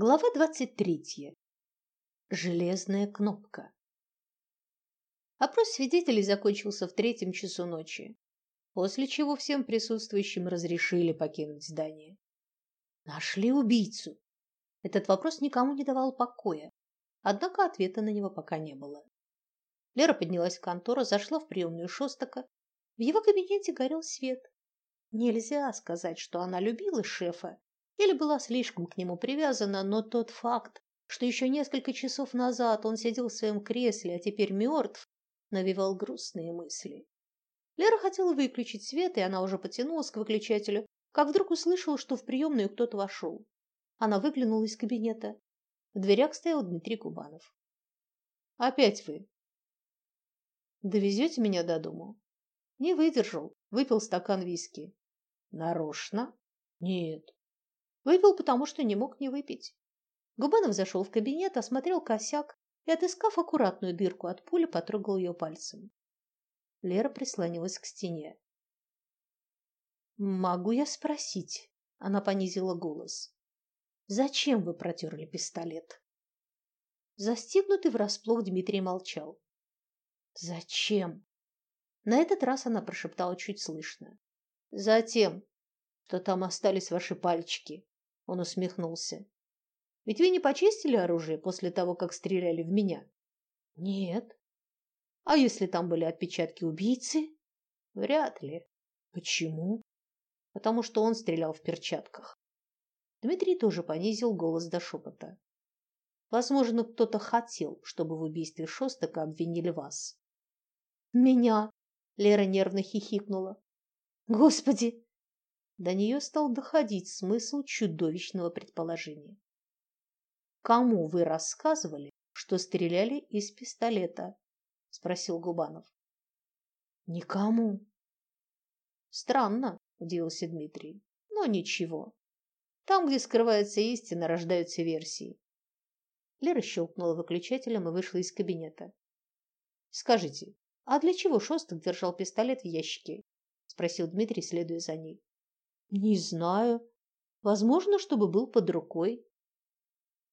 Глава двадцать третья. Железная кнопка. Опрос свидетелей закончился в третьем часу ночи, после чего всем присутствующим разрешили покинуть здание. Нашли убийцу. Этот вопрос никому не давал покоя, однако ответа на него пока не было. Лера поднялась в контору, зашла в приемную Шостака. В его кабинете горел свет. Нельзя сказать, что она любила шефа или была слишком к нему привязана, но тот факт, что еще несколько часов назад он сидел в своем кресле, а теперь мертв, навевал грустные мысли. Лера хотела выключить свет, и она уже потянулась к выключателю, как вдруг услышала, что в приемную кто-то вошел. Она выглянула из кабинета. В дверях стоял Дмитрий Кубанов. «Опять вы?» «Довезете меня до дому?» «Не выдержал. Выпил стакан виски». «Нарочно?» «Нет. Выпил, потому что не мог не выпить. Губанов зашел в кабинет, осмотрел косяк и, отыскав аккуратную дырку от пули, потрогал ее пальцем. Лера прислонилась к стене. «Могу я спросить?» – она понизила голос. «Зачем вы протерли пистолет?» Застигнутый врасплох Дмитрий молчал. «Зачем?» На этот раз она прошептала чуть слышно. «Затем, что там остались ваши пальчики. Он усмехнулся. Ведь вы не почистили оружие после того, как стреляли в меня? Нет. А если там были отпечатки убийцы? Вряд ли. Почему? Потому что он стрелял в перчатках. Дмитрий тоже понизил голос до шепота. Возможно, кто-то хотел, чтобы в убийстве Шостака обвинили вас. Меня? Лера нервно хихикнула. Господи, до нее стал доходить смысл чудовищного предположения. Кому вы рассказывали, что стреляли из пистолета? спросил Губанов. Никому. Странно, удивился Дмитрий. Но ничего. Там, где скрывается истина, рождаются версии. Лера щелкнула выключателем и вышла из кабинета. Скажите, а для чего Шостак держал пистолет в ящике? спросил Дмитрий, следуя за ней. Не знаю. Возможно, чтобы был под рукой.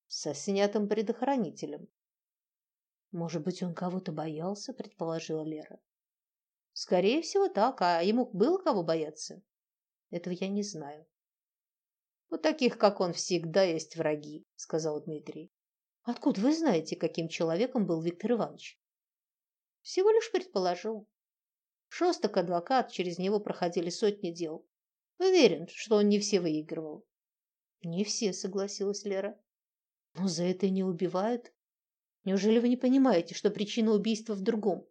Со снятым предохранителем. Может быть, он кого-то боялся, предположила Лера. Скорее всего, так. А ему было кого бояться? Этого я не знаю. У таких, как он, всегда есть враги, сказал Дмитрий. Откуда вы знаете, каким человеком был Виктор Иванович? Всего лишь предположил. Шостак адвокат, через него проходили сотни дел. Уверен, что он не все выигрывал. Не все, согласилась Лера. Но за это не убивают. Неужели вы не понимаете, что причина убийства в другом?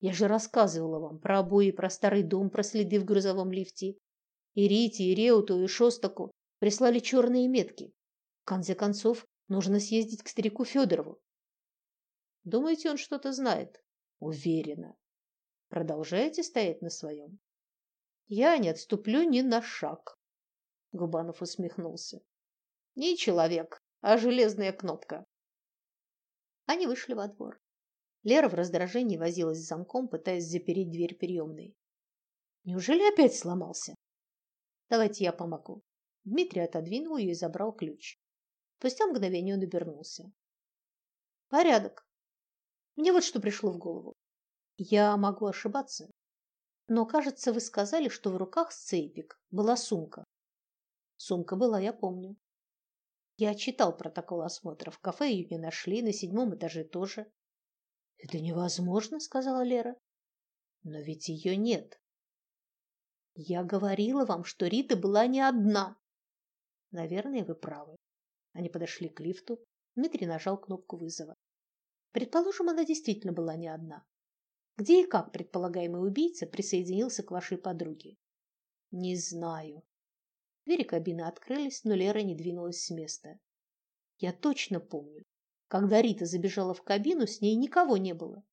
Я же рассказывала вам про обои, про старый дом, про следы в грузовом лифте. И Рите, и Реуту, и Шостаку прислали черные метки. В конце концов, нужно съездить к старику Федорову. Думаете, он что-то знает? Уверена. Продолжаете стоять на своем? Я не отступлю ни на шаг. Губанов усмехнулся. Не человек, а железная кнопка. Они вышли во двор. Лера в раздражении возилась с замком, пытаясь запереть дверь приемной. Неужели опять сломался? Давайте я помогу. Дмитрий отодвинул ее и забрал ключ. Спустя мгновение он обернулся. Порядок. Мне вот что пришло в голову. Я могу ошибаться, но, кажется, вы сказали, что в руках сцейпик была сумка. Сумка была, я помню. Я читал протокол осмотра. В кафе ее не нашли, на седьмом этаже тоже. Это невозможно, сказала Лера. Но ведь ее нет. Я говорила вам, что Рита была не одна. Наверное, вы правы. Они подошли к лифту. Дмитрий нажал кнопку вызова. Предположим, она действительно была не одна. Где и как предполагаемый убийца присоединился к вашей подруге? Не знаю. Двери кабины открылись, но Лера не двинулась с места. Я точно помню, когда Рита забежала в кабину, с ней никого не было.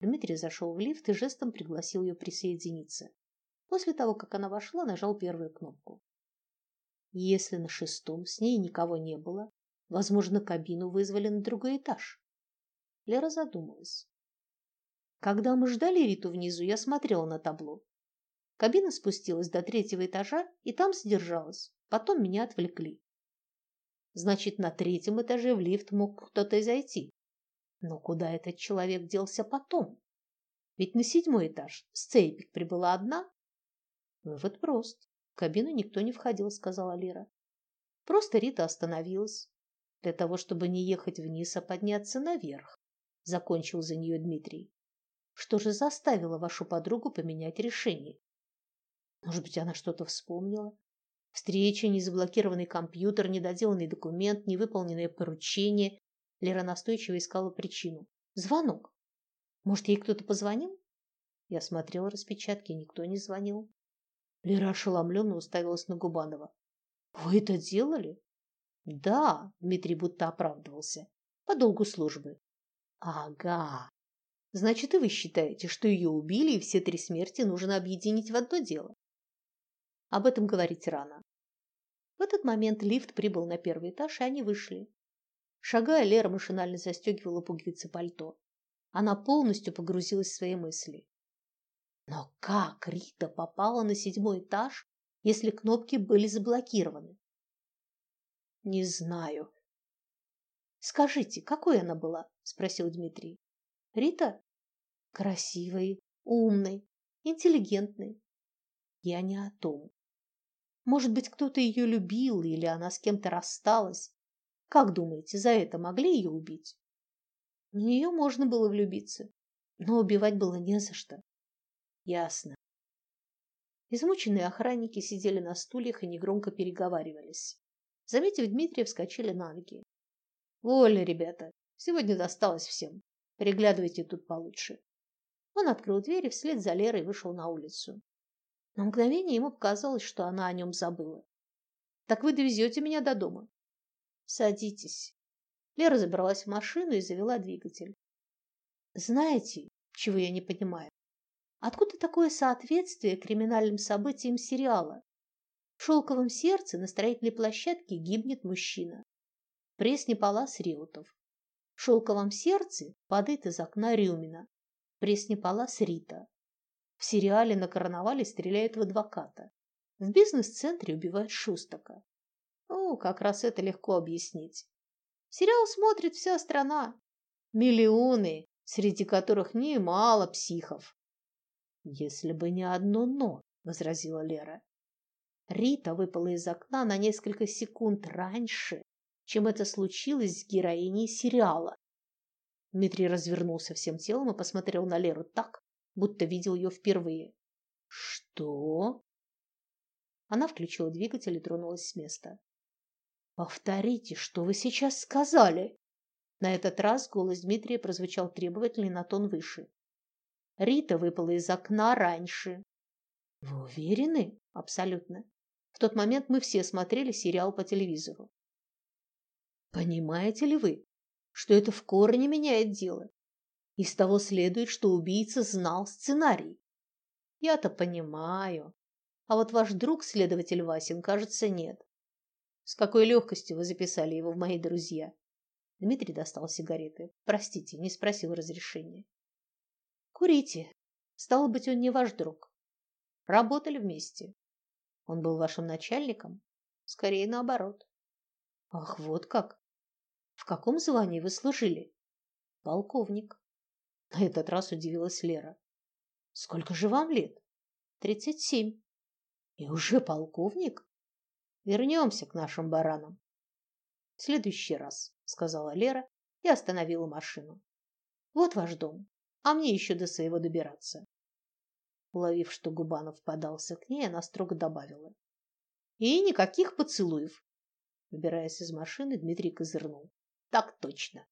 Дмитрий зашел в лифт и жестом пригласил ее присоединиться. После того, как она вошла, нажал первую кнопку. Если на шестом с ней никого не было, возможно, кабину вызвали на другой этаж. Лера задумалась. Когда мы ждали Риту внизу, я смотрела на табло. Кабина спустилась до третьего этажа и там задержалась. Потом меня отвлекли. Значит, на третьем этаже в лифт мог кто-то зайти. Но куда этот человек делся потом? Ведь на седьмой этаж Сцейпик прибыла одна. Вывод прост. В кабину никто не входил, сказала Лера. Просто Рита остановилась для того, чтобы не ехать вниз, а подняться наверх. Закончил за нее Дмитрий. Что же заставило вашу подругу поменять решение? Может быть, она что-то вспомнила? Встреча, незаблокированный компьютер, недоделанный документ, невыполненное поручение. Лера настойчиво искала причину. Звонок. Может, ей кто-то позвонил? Я смотрела распечатки, никто не звонил. Лера ошеломленно уставилась на Губанова. Вы это делали? Да, Дмитрий будто оправдывался. По долгу службы. Ага. Значит, и вы считаете, что ее убили, и все три смерти нужно объединить в одно дело? Об этом говорить рано. В этот момент лифт прибыл на первый этаж, и они вышли. Шагая, Лера машинально застегивала пуговицы пальто. Она полностью погрузилась в свои мысли. Но как Рита попала на седьмой этаж, если кнопки были заблокированы? Не знаю. Скажите, какой она была? спросил Дмитрий. Рита красивой, умной, интеллигентной. Я не о том. Может быть, кто-то ее любил или она с кем-то рассталась. Как думаете, за это могли ее убить? В нее можно было влюбиться, но убивать было не за что. Ясно. Измученные охранники сидели на стульях и негромко переговаривались. Заметив Дмитрия, вскочили на ноги. Воля, ребята, сегодня досталось всем. Переглядывайте тут получше. Он открыл дверь и вслед за Лерой вышел на улицу. На мгновение ему показалось, что она о нем забыла. Так вы довезете меня до дома? Садитесь. Лера забралась в машину и завела двигатель. Знаете, чего я не понимаю? Откуда такое соответствие криминальным событиям сериала? В шелковом сердце на строительной площадке гибнет мужчина. В Пресне палас Реутов. В шелковом сердце падает из окна Рюмина. В Пресне палас Рита. В сериале на карнавале стреляют в адвоката. В бизнес-центре убивают Шустака. Ну, как раз это легко объяснить. Сериал смотрит вся страна. Миллионы, среди которых немало психов. Если бы не одно «но», — возразила Лера. Рита выпала из окна на несколько секунд раньше, чем это случилось с героиней сериала. Дмитрий развернулся всем телом и посмотрел на Леру так, будто видел ее впервые. Что? Она включила двигатель и тронулась с места. Повторите, что вы сейчас сказали. На этот раз голос Дмитрия прозвучал требовательный на тон выше. Рита выпала из окна раньше. Вы уверены? Абсолютно. В тот момент мы все смотрели сериал по телевизору. Понимаете ли вы, что это в корне меняет дело? Из того следует, что убийца знал сценарий. Я-то понимаю. А вот ваш друг, следователь Васин, кажется, нет. С какой легкостью вы записали его в мои друзья? Дмитрий достал сигареты. Простите, не спросил разрешения. Курите. Стало быть, он не ваш друг. Работали вместе. Он был вашим начальником? Скорее наоборот. Ах, вот как. В каком звании вы служили? Полковник. На этот раз удивилась Лера. Сколько же вам лет? Тридцать семь. И уже полковник? Вернемся к нашим баранам. В следующий раз, сказала Лера и остановила машину. Вот ваш дом, а мне еще до своего добираться. Уловив, что Губанов подался к ней, она строго добавила: "И никаких поцелуев". Выбираясь из машины, Дмитрий козырнул. "Так точно".